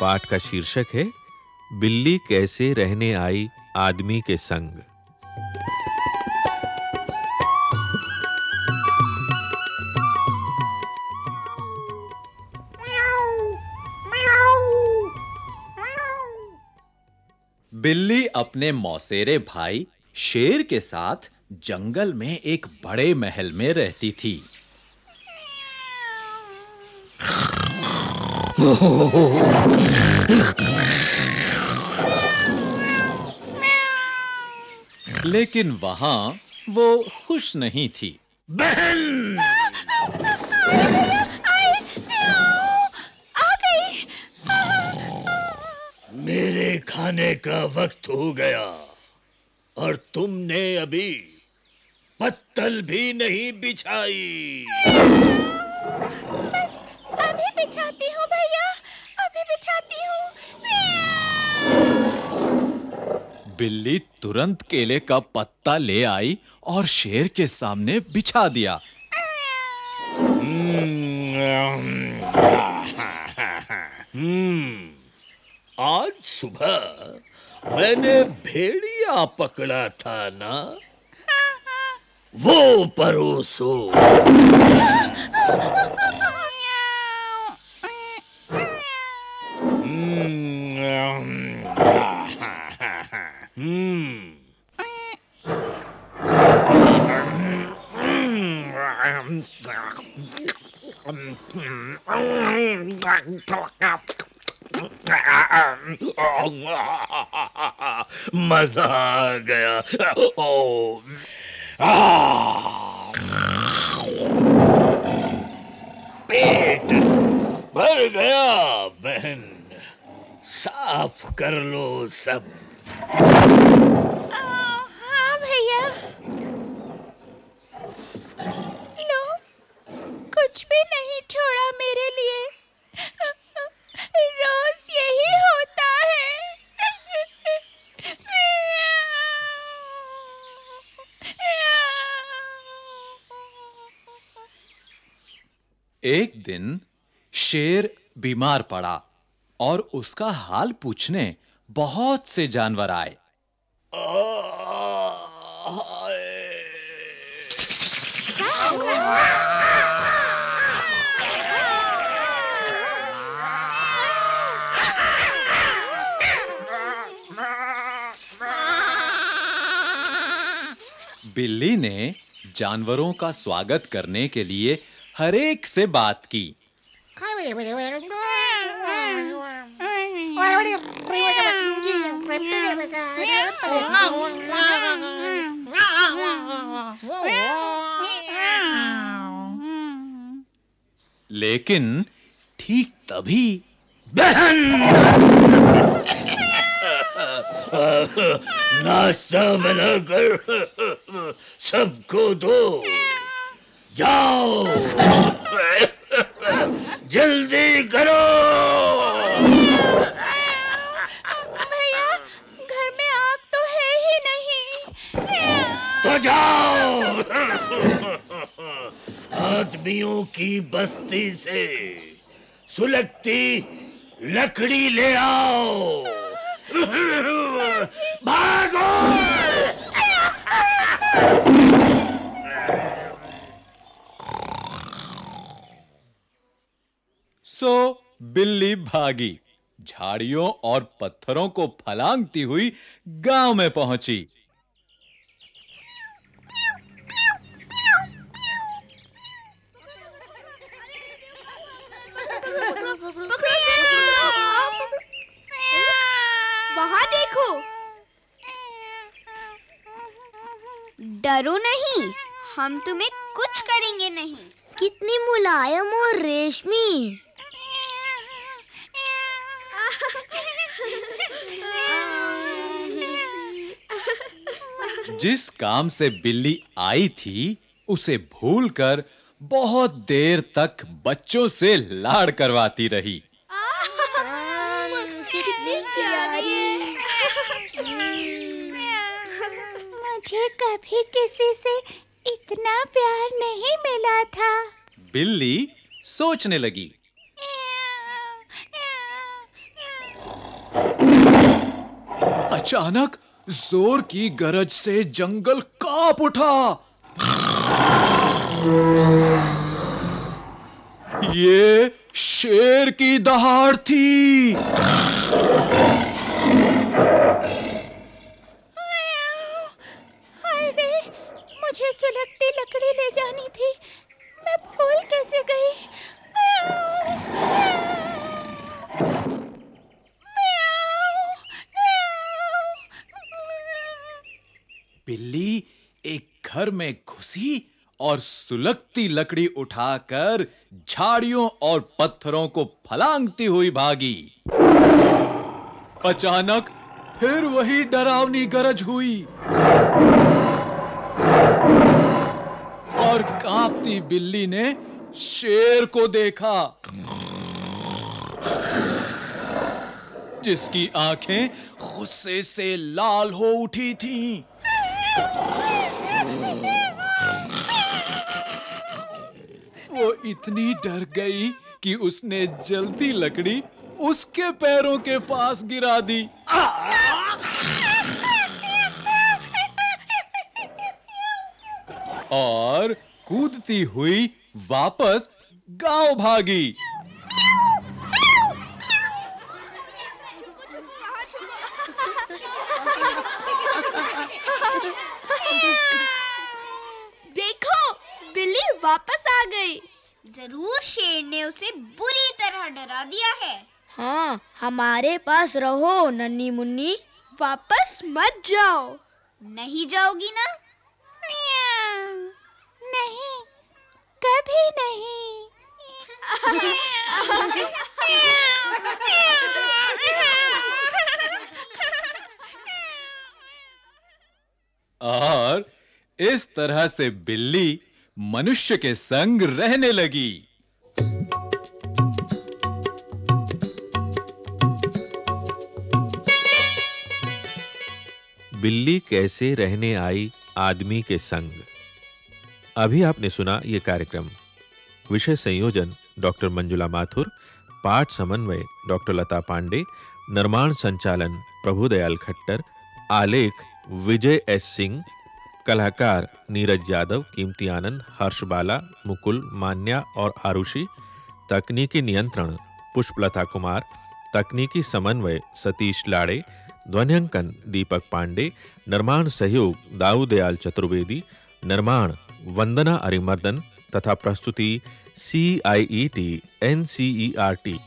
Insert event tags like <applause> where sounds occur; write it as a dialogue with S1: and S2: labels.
S1: पाठ का शीर्षक है, बिल्ली कैसे रहने आई आदमी के संग।
S2: बिल्ली अपने मौसेरे भाई शेर के साथ जंगल में एक बड़े महल में रहती थी। लेकिन वहाँ वो खुश नहीं थी।
S3: बहन! मेरे खाने का वक्त हो गया। और तुमने अभी पत्तल भी नहीं बिछाई
S4: अभी बिछाती हूँ भैया अभी बिछाती हूँ
S2: बिल्ली तुरंत केले का पत्ता ले आई और शेर के सामने बिछा दिया
S3: हम्म आज सुबह मैंने भेड़िया पकड़ा था ना वो परोसो हम्म मज़ा आ गया। ओ पेट भर गया, बहन। साफ़ कर लो सब।
S4: हाँ भैया। लो, कुछ भी नहीं, छोड़ा मेरे लिए रोज यही होता है
S2: एक दिन शेर बीमार पड़ा और उसका हाल पूछने बहुत से जानवर आए। बिल्ली ने जानवरों का स्वागत करने के लिए हरेक से बात की। लेकिन ठीक तभी
S3: बहन। नाश्ता बनाकर सबको दो। जाओ। जल्दी करो।
S4: भैया घर में आग तो है ही नहीं।
S3: तो जाओ। आदमियों की बस्ती से सुलगती लकड़ी ले आओ। भागो।
S2: सो बिल्ली भागी झाड़ियों और पत्थरों को फलांगती हुई गाँव में पहुँची।
S5: वहाँ देखो। डरो नहीं हम तुम्हें कुछ करेंगे नहीं। कितनी मुलायम और रेशमी।
S2: जिस काम से बिल्ली आई थी उसे भूलकर बहुत देर तक बच्चों से लाड़ करवाती रही।
S5: कितनी प्यारी।
S4: मुझे कभी किसी से इतना प्यार नहीं मिला था।
S2: बिल्ली सोचने लगी। अचानक ज़ोर की गरज से जंगल काँप उठा। ये शेर की दहाड़ थी।
S4: मुझे सुलगती लकड़ी ले जानी थी। मैं भूल कैसे गई?
S2: बिल्ली एक घर में घुसी और सुलगती लकड़ी उठाकर झाड़ियों और पत्थरों को फलांगती हुई भागी। अचानक फिर वही डरावनी गरज हुई। और कांपती बिल्ली ने शेर को देखा। जिसकी आँखें गुस्से से लाल हो उठी थीं। वो इतनी डर गई कि उसने जल्दी लकड़ी उसके पैरों के पास गिरा दी। और कूदती हुई वापस गाँव भागी।
S5: देखो वापस आ गई। ज़रूर शेर ने उसे बुरी तरह डरा दिया है।
S6: हाँ हमारे पास रहो नन्नी मुन्नी
S5: वापस मत जाओ। नहीं जाओगी ना?
S4: नहीं कभी नहीं। <laughs>
S2: और इस तरह से बिल्ली मनुष्य के संग रहने लगी।
S1: बिल्ली कैसे रहने आई आदमी के संग? अभी आपने सुना यह कार्यक्रम। विषय संयोजन, डॉक्टर मंजुला माथुर, पाठ समन्वय, डॉक्टर लता पांडे, निर्माण संचालन, प्रभुदयाल खट्टर, आलेख, विजय एस सिंह कलाकार नीरज यादव, कीमती आनंद, हर्ष बाला, मुकुल, मान्या और आरुषि, तकनीकी नियंत्रण, पुष्पलता कुमार, तकनीकी समन्वय, सतीश लाड़े, ध्वन्यांकन, दीपक पांडे, निर्माण सहयोग, दाऊदयाल चतुर्वेदी, निर्माण, वंदना अरिमर्दन तथा प्रस्तुति, C I E T, N C E R T.